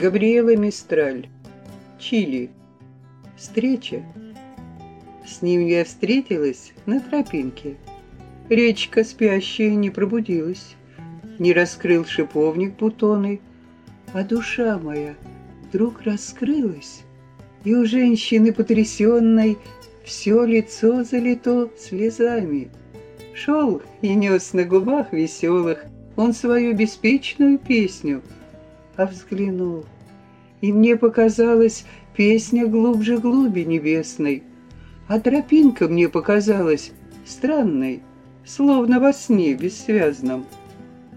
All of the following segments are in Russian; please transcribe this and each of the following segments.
Габриэла Мистраль. Чили. Встреча. С ним я встретилась на тропинке. Речка спящая не пробудилась, Не раскрыл шиповник бутоны, А душа моя вдруг раскрылась, И у женщины потрясенной Все лицо залито слезами. Шел и нес на губах веселых Он свою беспечную песню — а взглянул. И мне показалась песня глубже глуби небесной, а тропинка мне показалась странной, словно во сне бессвязном.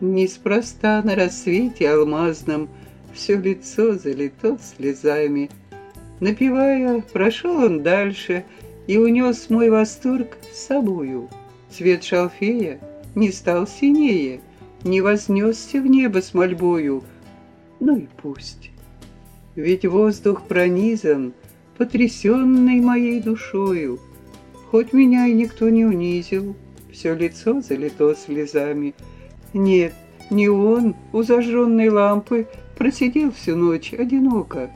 Неспроста на рассвете алмазном все лицо залито слезами. Напевая, прошел он дальше и унес мой восторг с собою. Цвет шалфея не стал синее, не вознесся в небо с мольбою — ну и пусть. Ведь воздух пронизан, потрясенный моей душою. Хоть меня и никто не унизил, все лицо залито слезами. Нет, не он у зажженной лампы просидел всю ночь одиноко.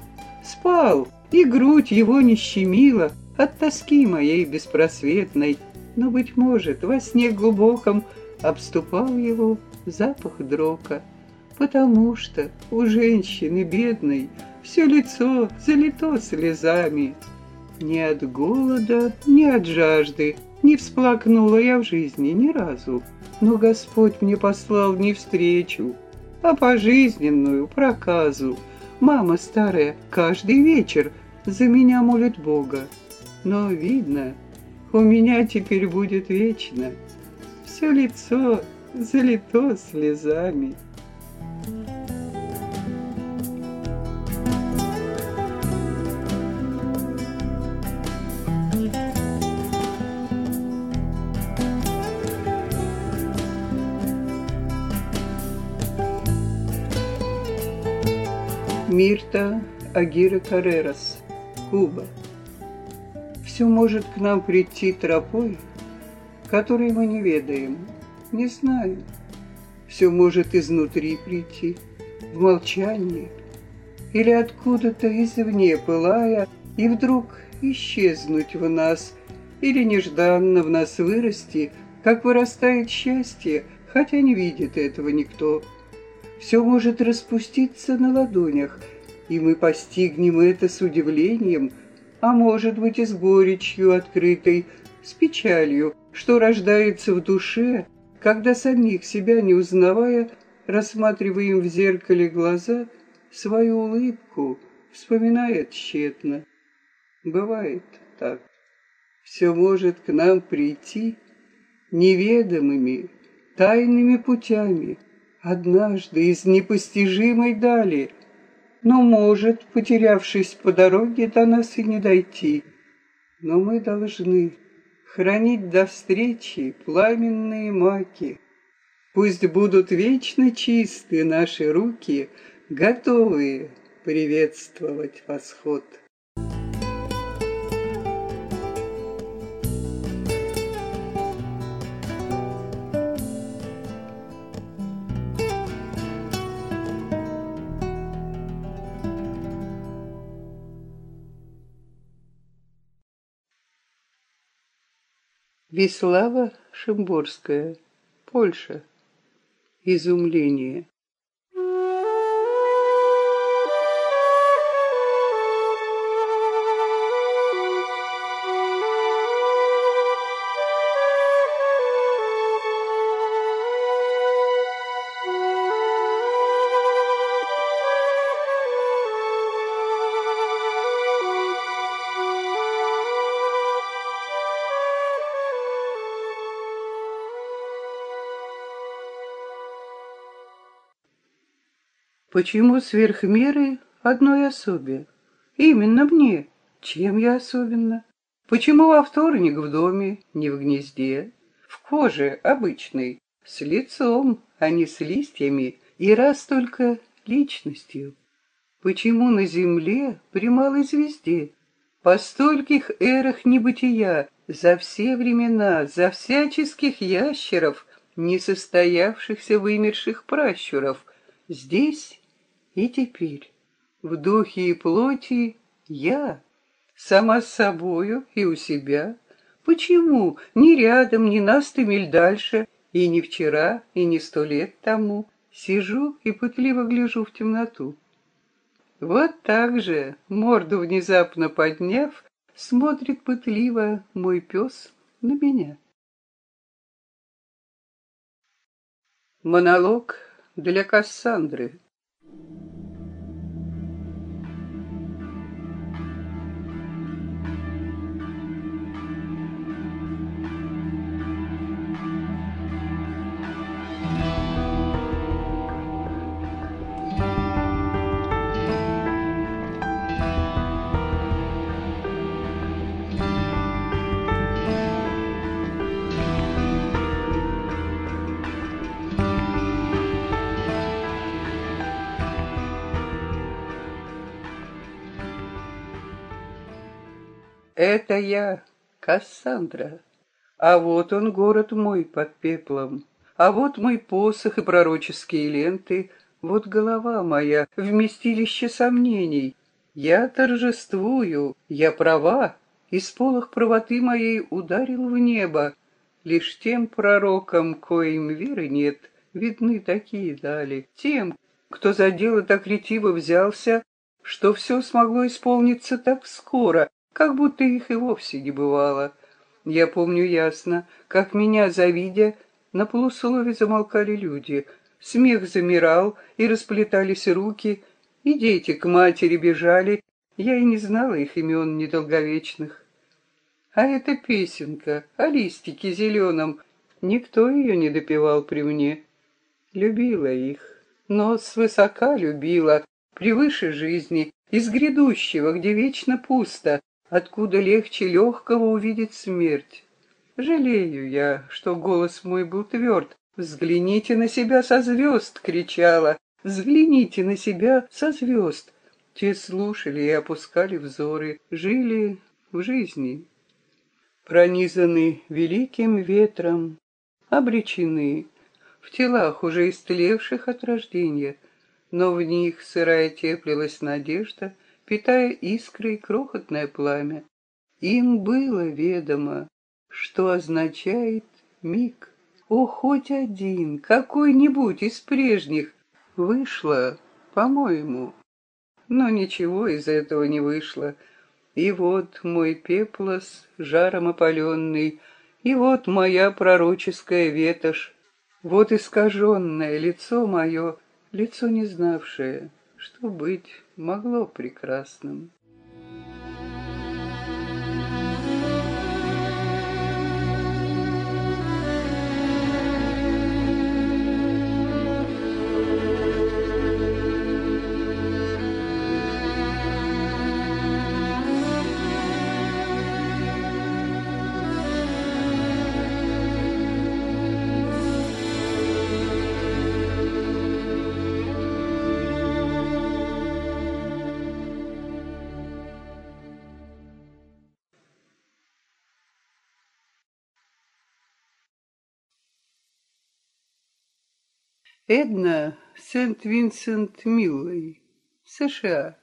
Спал, и грудь его не щемила от тоски моей беспросветной. Но, быть может, во сне глубоком обступал его запах дрока потому что у женщины бедной все лицо залито слезами. Ни от голода, ни от жажды не всплакнула я в жизни ни разу, но Господь мне послал не встречу, а пожизненную проказу. Мама старая каждый вечер за меня молит Бога, но видно, у меня теперь будет вечно. Все лицо залито слезами. Мирта Агира Карерас, Куба. Все может к нам прийти тропой, которой мы не ведаем, не знаем. Все может изнутри прийти, в молчании, или откуда-то извне пылая, и вдруг исчезнуть в нас, или нежданно в нас вырасти, как вырастает счастье, хотя не видит этого никто все может распуститься на ладонях, и мы постигнем это с удивлением, а может быть и с горечью открытой, с печалью, что рождается в душе, когда самих себя не узнавая, рассматриваем в зеркале глаза свою улыбку, вспоминая тщетно. Бывает так. Все может к нам прийти неведомыми, тайными путями — однажды из непостижимой дали, но может, потерявшись по дороге, до нас и не дойти. Но мы должны хранить до встречи пламенные маки. Пусть будут вечно чисты наши руки, готовые приветствовать восход. Вислава Шимборская, Польша. Изумление. Почему сверх меры одной особе? Именно мне. Чем я особенна? Почему во вторник в доме, не в гнезде? В коже обычной, с лицом, а не с листьями, и раз только личностью. Почему на земле при малой звезде? По стольких эрах небытия, за все времена, за всяческих ящеров, несостоявшихся вымерших пращуров, здесь и теперь В духе и плоти я, сама с собою и у себя. Почему ни рядом, ни на сто миль дальше, и не вчера, и не сто лет тому, сижу и пытливо гляжу в темноту? Вот так же, морду внезапно подняв, смотрит пытливо мой пес на меня. Монолог для Кассандры. Это я, Кассандра. А вот он, город мой под пеплом. А вот мой посох и пророческие ленты. Вот голова моя, вместилище сомнений. Я торжествую, я права, и сполох правоты моей ударил в небо. Лишь тем пророкам, коим веры нет, видны такие дали. Тем, кто за дело так ретиво взялся, что все смогло исполниться так скоро, как будто их и вовсе не бывало. Я помню ясно, как меня, завидя, на полуслове замолкали люди. Смех замирал, и расплетались руки, и дети к матери бежали. Я и не знала их имен недолговечных. А эта песенка о листике зеленом, никто ее не допевал при мне. Любила их, но свысока любила, превыше жизни, из грядущего, где вечно пусто, откуда легче легкого увидеть смерть. Жалею я, что голос мой был тверд. «Взгляните на себя со звезд!» — кричала. «Взгляните на себя со звезд!» Те слушали и опускали взоры, жили в жизни. Пронизаны великим ветром, обречены, в телах уже истлевших от рождения, но в них сырая теплилась надежда, питая искрой крохотное пламя. Им было ведомо, что означает миг. О, хоть один, какой-нибудь из прежних, вышло, по-моему. Но ничего из этого не вышло. И вот мой пеплос, жаром опаленный, и вот моя пророческая ветошь, вот искаженное лицо мое, лицо не знавшее, что быть могло прекрасным. Эдна Сент-Винсент-Миллой, США.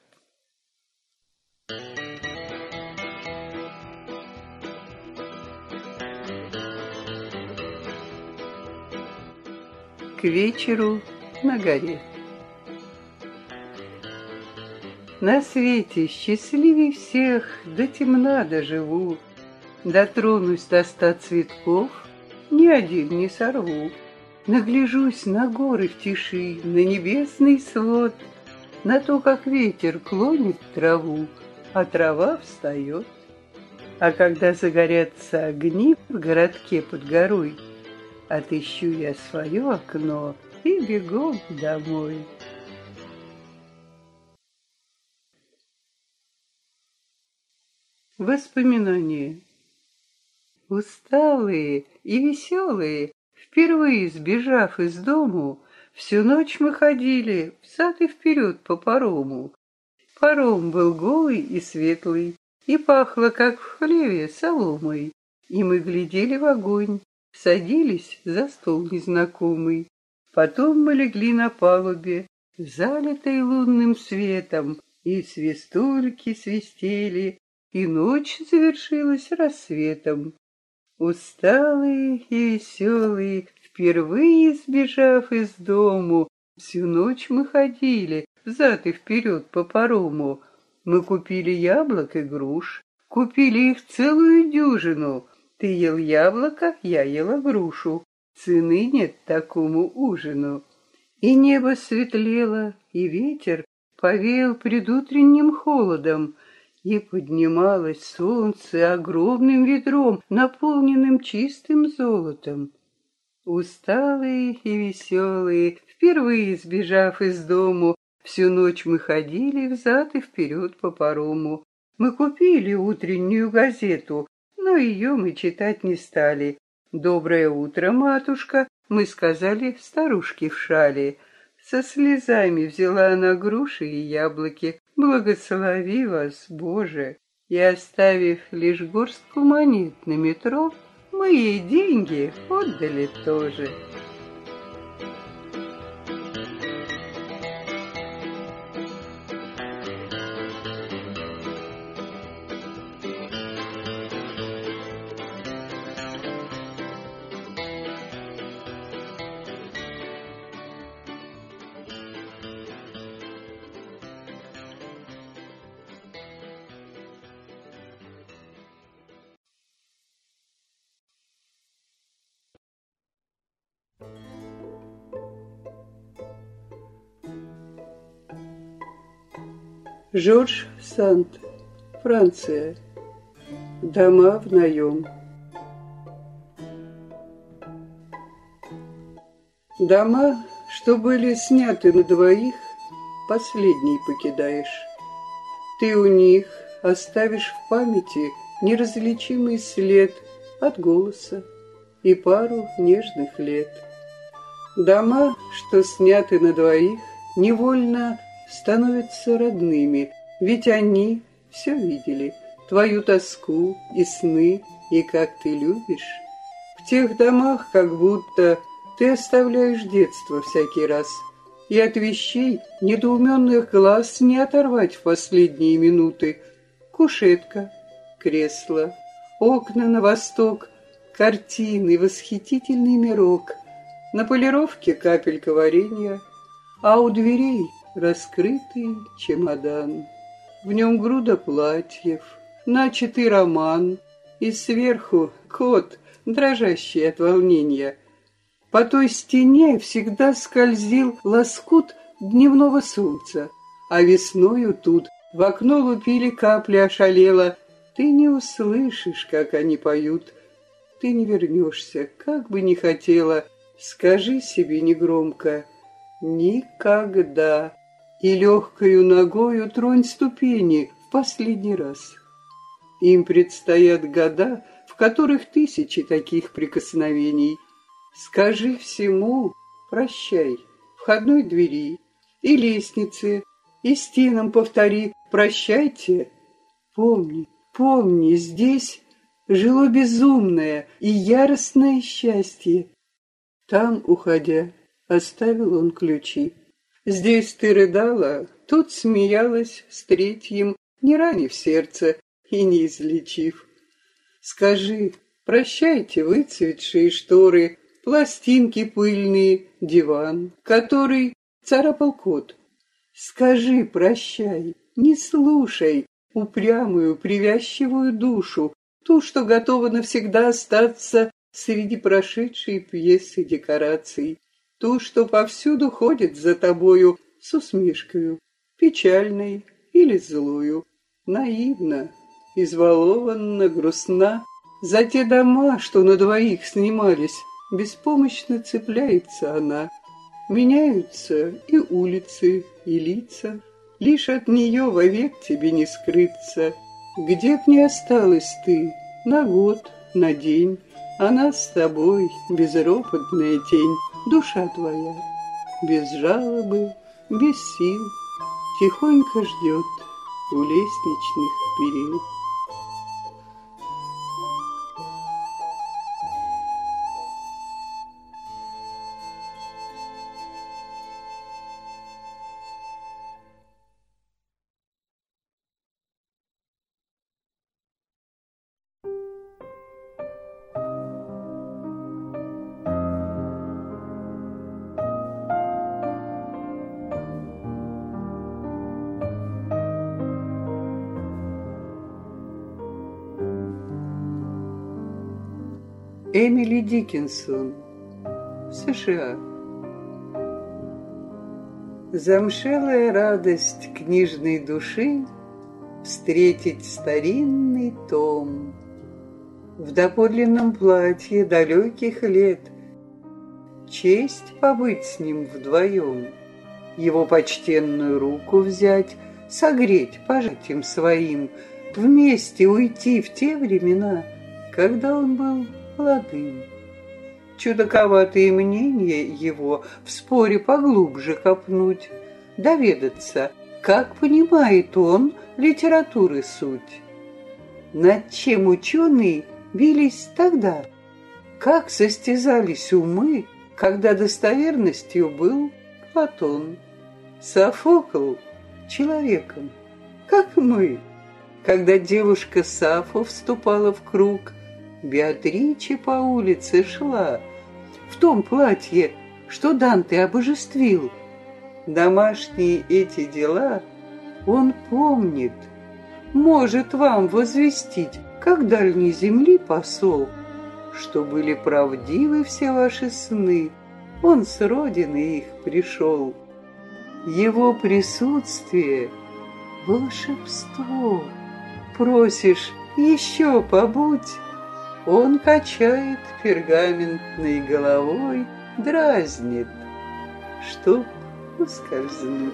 К вечеру на горе. На свете счастливей всех, до темна доживу, Дотронусь до ста цветков, ни один не сорву. Нагляжусь на горы в тиши, на небесный свод, На то, как ветер клонит траву, а трава встает. А когда загорятся огни в городке под горой, Отыщу я свое окно и бегом домой. Воспоминания Усталые и веселые, Впервые сбежав из дому, всю ночь мы ходили взад и вперед по парому. Паром был голый и светлый, и пахло, как в хлеве, соломой. И мы глядели в огонь, садились за стол незнакомый. Потом мы легли на палубе, залитой лунным светом, И свистульки свистели, и ночь завершилась рассветом. Усталые и веселые, впервые сбежав из дому, всю ночь мы ходили взад и вперед по парому. Мы купили яблок и груш, купили их целую дюжину. Ты ел яблоко, я ела грушу. Цены нет такому ужину. И небо светлело, и ветер повеял предутренним холодом, и поднималось солнце огромным ведром, наполненным чистым золотом. Усталые и веселые, впервые сбежав из дому, всю ночь мы ходили взад и вперед по парому. Мы купили утреннюю газету, но ее мы читать не стали. «Доброе утро, матушка!» мы сказали старушке в шале. Со слезами взяла она груши и яблоки. Благослови вас, Боже! И оставив лишь горстку монет на метро, ей деньги отдали тоже. Жорж Санд, Франция. Дома в наем. Дома, что были сняты на двоих, последний покидаешь. Ты у них оставишь в памяти неразличимый след от голоса и пару нежных лет. Дома, что сняты на двоих, невольно становятся родными, ведь они все видели, твою тоску и сны, и как ты любишь. В тех домах как будто ты оставляешь детство всякий раз, и от вещей недоуменных глаз не оторвать в последние минуты. Кушетка, кресло, окна на восток, картины, восхитительный мирок, на полировке капелька варенья, а у дверей раскрытый чемодан. В нем груда платьев, начатый роман, и сверху кот, дрожащий от волнения. По той стене всегда скользил лоскут дневного солнца, а весною тут в окно лупили капли ошалело. Ты не услышишь, как они поют, ты не вернешься, как бы ни хотела. Скажи себе негромко «Никогда» и легкою ногою тронь ступени в последний раз. Им предстоят года, в которых тысячи таких прикосновений. Скажи всему «прощай» входной двери и лестнице, и стенам повтори «прощайте». Помни, помни, здесь жило безумное и яростное счастье. Там, уходя, оставил он ключи. Здесь ты рыдала, тут смеялась с третьим, не ранив сердце и не излечив. Скажи, прощайте выцветшие шторы, пластинки пыльные, диван, который царапал кот. Скажи, прощай, не слушай упрямую, привязчивую душу, ту, что готова навсегда остаться среди прошедшей пьесы декораций ту, что повсюду ходит за тобою с усмешкою, печальной или злую, наивно, изволованно, грустна, за те дома, что на двоих снимались, беспомощно цепляется она. Меняются и улицы, и лица, лишь от нее вовек тебе не скрыться. Где б ни осталась ты, на год, на день, она с тобой, безропотная тень, душа твоя, без жалобы, без сил, тихонько ждет у лестничных перил. Эмили Диккенсон. США. Замшелая радость книжной души Встретить старинный том. В доподлинном платье далеких лет Честь побыть с ним вдвоем, Его почтенную руку взять, Согреть пожатием своим, Вместе уйти в те времена, Когда он был молодым. Чудаковатые мнения его в споре поглубже копнуть, доведаться, как понимает он литературы суть. Над чем ученые бились тогда, как состязались умы, когда достоверностью был Платон, Софокл человеком, как мы, когда девушка Сафо вступала в круг, Беатриче по улице шла в том платье, что Данте обожествил. Домашние эти дела он помнит, может вам возвестить, как дальней земли посол, что были правдивы все ваши сны, он с родины их пришел. Его присутствие — волшебство. Просишь, еще побудь, он качает пергаментной головой, дразнит, чтоб ускользнуть.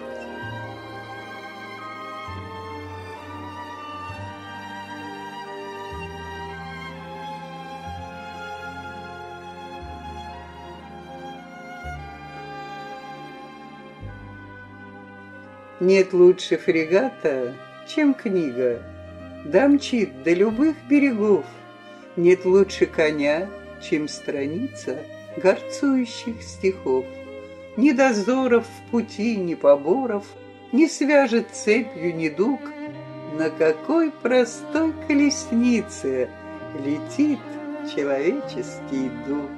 Нет лучше фрегата, чем книга. Дамчит до любых берегов, нет лучше коня, чем страница горцующих стихов. Ни дозоров в пути, ни поборов, Не свяжет цепью недуг, На какой простой колеснице Летит человеческий дух.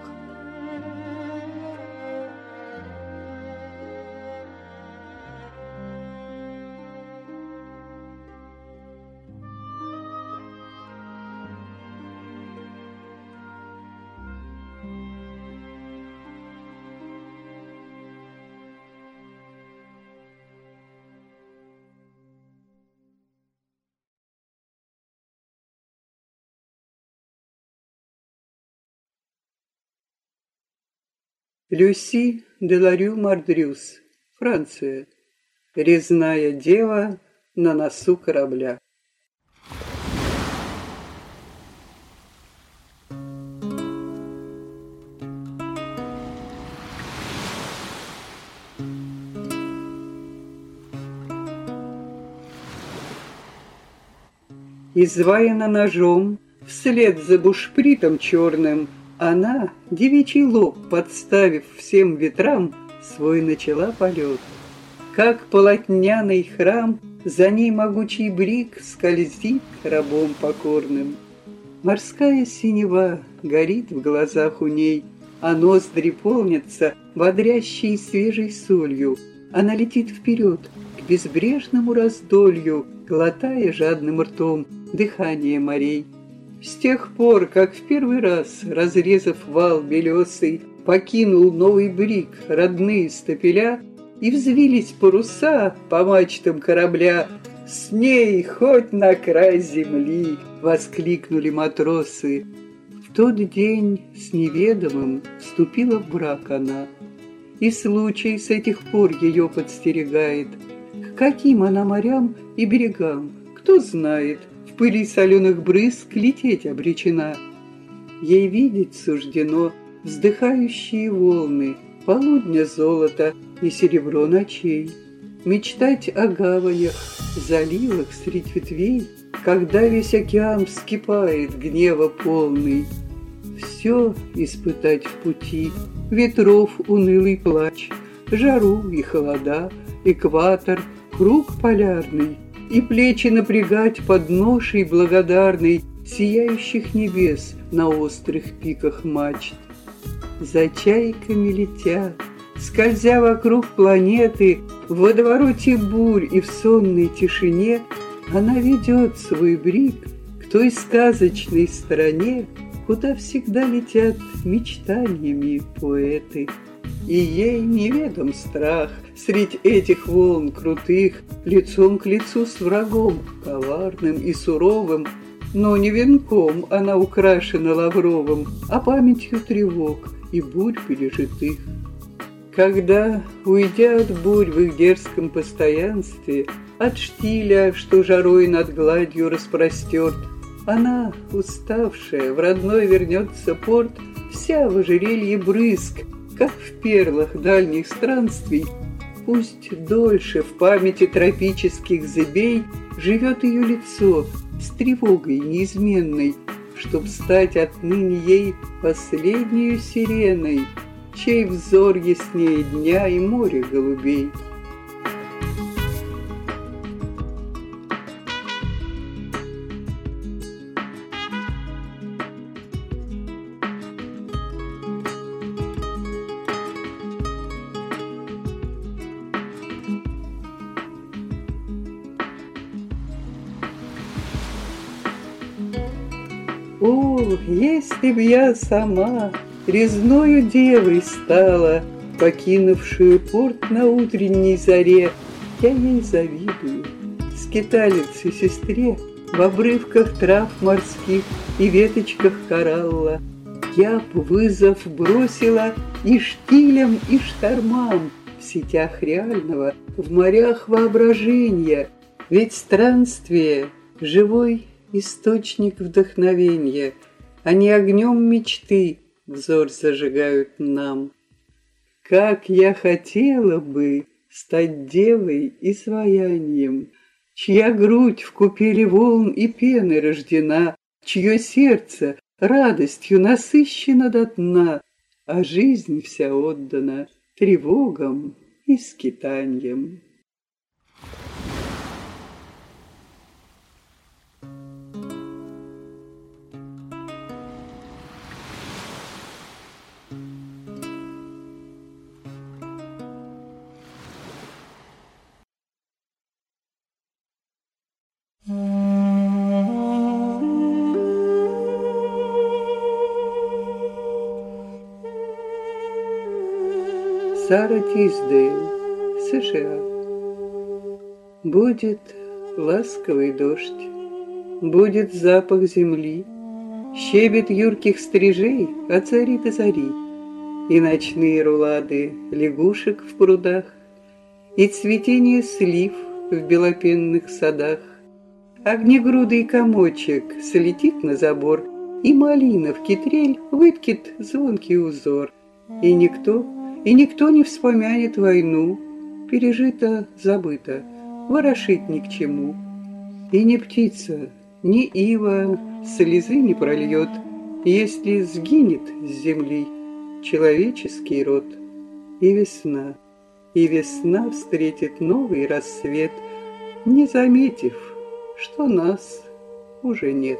Люси де Ларю Мардрюс, Франция. Резная дева на носу корабля. Изваяна ножом, вслед за бушпритом черным, она, девичий лоб подставив всем ветрам, Свой начала полет. Как полотняный храм, За ней могучий брик Скользит рабом покорным. Морская синева горит в глазах у ней, А ноздри полнятся бодрящей свежей солью. Она летит вперед, к безбрежному раздолью, Глотая жадным ртом дыхание морей. С тех пор, как в первый раз, разрезав вал белесый, Покинул новый брик родные стапеля, И взвились паруса по мачтам корабля, «С ней хоть на край земли!» — воскликнули матросы. В тот день с неведомым вступила в брак она, И случай с этих пор ее подстерегает. К каким она морям и берегам, кто знает — пыли соленых брызг лететь обречена. Ей видеть суждено вздыхающие волны, полудня золота и серебро ночей. Мечтать о гаванях, заливах средь ветвей, когда весь океан вскипает гнева полный. Все испытать в пути, ветров унылый плач, жару и холода, экватор, круг полярный — и плечи напрягать под ношей благодарной сияющих небес на острых пиках мачт. За чайками летя, скользя вокруг планеты, в водовороте бурь и в сонной тишине, она ведет свой брик к той сказочной стране, Куда всегда летят мечтаниями поэты. И ей неведом страх Средь этих волн крутых, Лицом к лицу с врагом, Коварным и суровым, Но не венком она украшена лавровым, А памятью тревог и бурь пережитых. Когда, уйдя от бурь в их дерзком постоянстве, От штиля, что жарой над гладью распростерт, Она, уставшая, в родной вернется порт, Вся в ожерелье брызг, как в перлах дальних странствий, пусть дольше в памяти тропических зыбей живет ее лицо с тревогой неизменной, чтоб стать отныне ей последнюю сиреной, чей взор яснее дня и море голубей. Если б я сама Резною девой стала, Покинувшую порт на утренней заре, Я ей завидую, скиталице сестре, В обрывках трав морских и веточках коралла. Я б вызов бросила и штилям, и штормам, В сетях реального, в морях воображения, Ведь странствие — живой источник вдохновения. Они огнем мечты взор зажигают нам. Как я хотела бы стать девой и своянием, Чья грудь в купели волн и пены рождена, Чье сердце радостью насыщено до дна, А жизнь вся отдана тревогам и скитаньям. Сара Тиздейл, США. Будет ласковый дождь, будет запах земли, Щебет юрких стрижей от зари до зари, И ночные рулады лягушек в прудах, И цветение слив в белопенных садах. Огнегрудый комочек слетит на забор, И малина в китрель выткит звонкий узор, И никто и никто не вспомянет войну, пережито, забыто, ворошить ни к чему. И ни птица, ни ива слезы не прольет, если сгинет с земли человеческий род. И весна, и весна встретит новый рассвет, не заметив, что нас уже нет.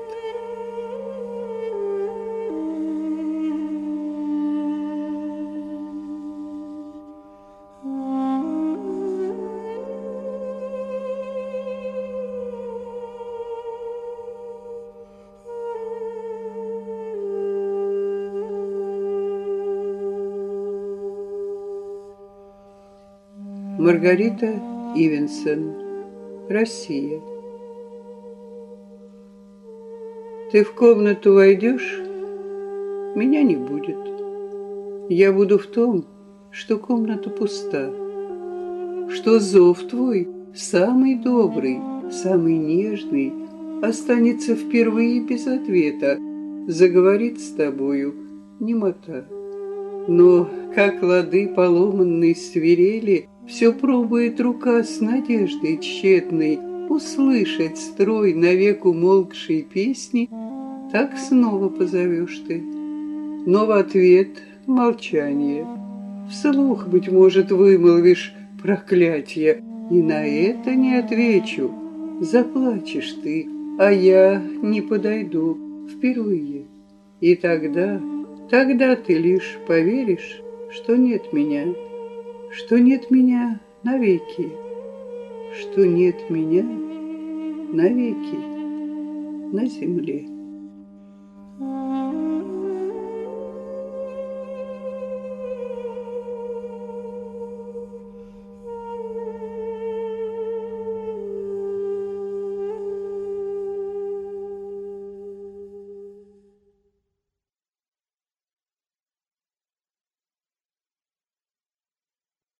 Маргарита Ивенсон. Россия. Ты в комнату войдешь, меня не будет. Я буду в том, что комната пуста, что зов твой самый добрый, самый нежный останется впервые без ответа, заговорит с тобою немота. Но, как лады поломанной свирели, все пробует рука с надеждой тщетной Услышать строй навек умолкшей песни, Так снова позовешь ты. Но в ответ молчание. Вслух, быть может, вымолвишь проклятие, И на это не отвечу. Заплачешь ты, а я не подойду впервые. И тогда, тогда ты лишь поверишь, что нет меня что нет меня навеки, что нет меня навеки на земле.